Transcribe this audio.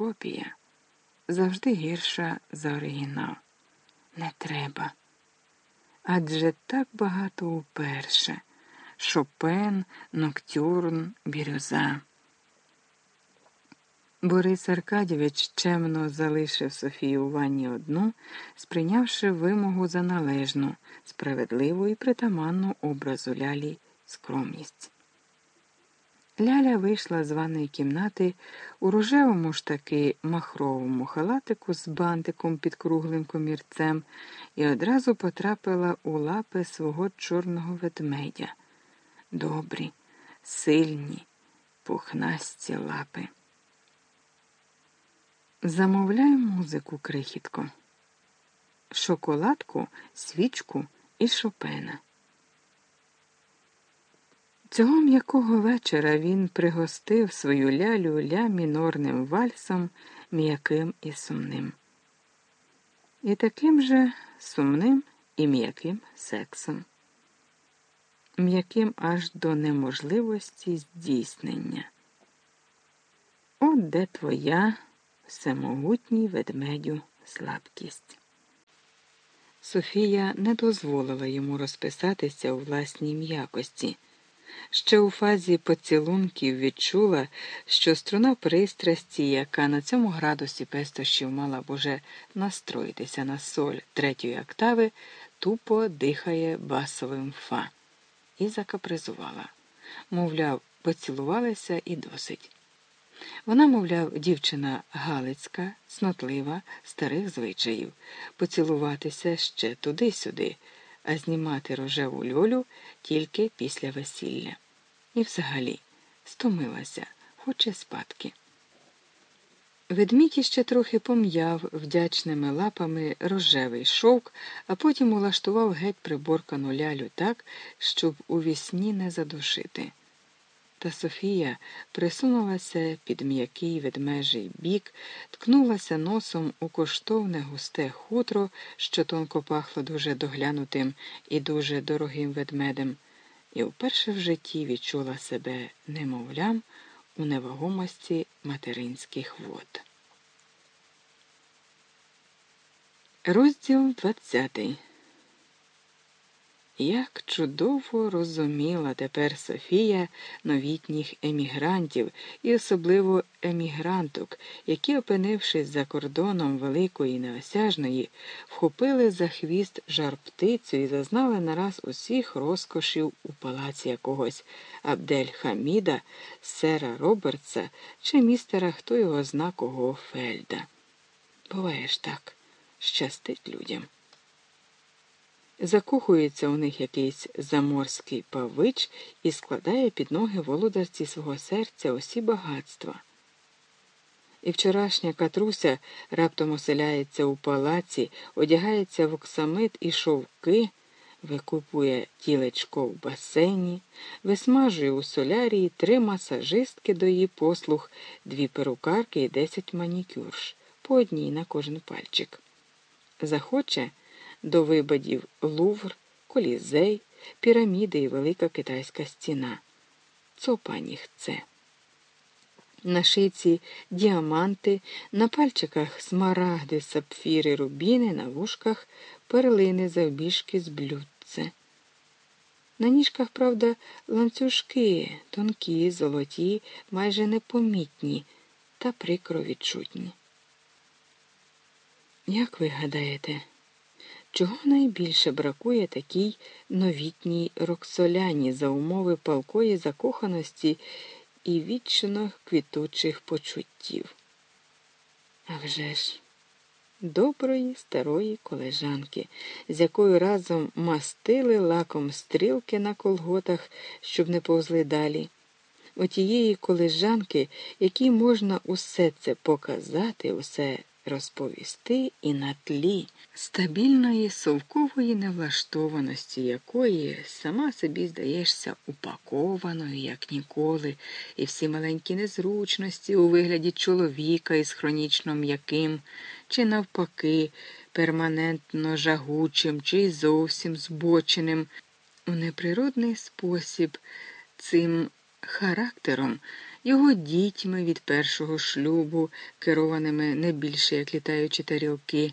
копія завжди гірша за оригінал. Не треба. Адже так багато уперше Шопен, Ноктюрн, Бірюза. Борис Аркадійович чемно залишив Софію у ванні одну, сприйнявши вимогу за належну, справедливу і притаманну образу лялі скромність. Ляля вийшла з ванної кімнати у рожевому ж таки махровому халатику з бантиком під круглим комірцем і одразу потрапила у лапи свого чорного ведмедя. Добрі, сильні, пухнасті лапи. Замовляй музику, крихітко, шоколадку, свічку і шопена. Цього м'якого вечора він пригостив свою лялю ля мінорним вальсом, м'яким і сумним. І таким же сумним і м'яким сексом, м'яким аж до неможливості здійснення. От де твоя всемогутній ведмедю слабкість. Софія не дозволила йому розписатися у власній м'якості. Ще у фазі поцілунків відчула, що струна пристрасті, яка на цьому градусі пестощів мала б уже настроїтися на соль третьої октави, тупо дихає басовим фа, і закапризувала. Мовляв, поцілувалися і досить. Вона, мовляв, дівчина галицька, снотлива, старих звичаїв, поцілуватися ще туди-сюди а знімати рожеву льолю тільки після весілля. І взагалі стомилася, хоче спадки. Ведмідь іще трохи пом'яв вдячними лапами рожевий шовк, а потім улаштував геть приборкану лялю так, щоб у вісні не задушити. Та Софія присунулася під м'який ведмежий бік, ткнулася носом у коштовне густе хутро, що тонко пахло дуже доглянутим і дуже дорогим ведмедем, і вперше в житті відчула себе немовлям у невагомості материнських вод. Розділ двадцятий як чудово розуміла тепер Софія новітніх емігрантів і особливо емігранток, які, опинившись за кордоном великої неосяжної, вхопили за хвіст жар птицю і зазнали нараз усіх розкошів у палаці якогось Абдель Хаміда, сера Робертса чи містера хто його зна кого Фельда. Буває ж так, щастить людям. Закохується у них якийсь заморський павич і складає під ноги володарці свого серця усі багатства. І вчорашня катруся раптом оселяється у палаці, одягається в оксамит і шовки, викупує тілечко в басейні, висмажує у солярії три масажистки до її послуг, дві перукарки і десять манікюрш, по одній на кожен пальчик. Захоче до вибадів Лувр, Колізей, піраміди і Велика Китайська стіна. Цопані хце. На шиці діаманти, на пальчиках смарагди, сапфіри, рубіни, на вушках перлини завбіжки з блюдце. На ніжках, правда, ланцюжки, тонкі, золоті, майже непомітні та прикро відчутні. Як ви гадаєте? Чого найбільше бракує такій новітній роксоляні за умови палкої закоханості і вічно квітучих почуттів? А вже ж, доброї старої колежанки, з якою разом мастили лаком стрілки на колготах, щоб не повзли далі. Отієї колежанки, якій можна усе це показати, усе розповісти і на тлі стабільної совкової невлаштованості, якої сама собі здаєшся упакованою, як ніколи, і всі маленькі незручності у вигляді чоловіка із хронічно м'яким, чи навпаки, перманентно жагучим, чи зовсім збоченим, у неприродний спосіб цим характером його дітьми від першого шлюбу, керованими не більше, як літаючі тарілки.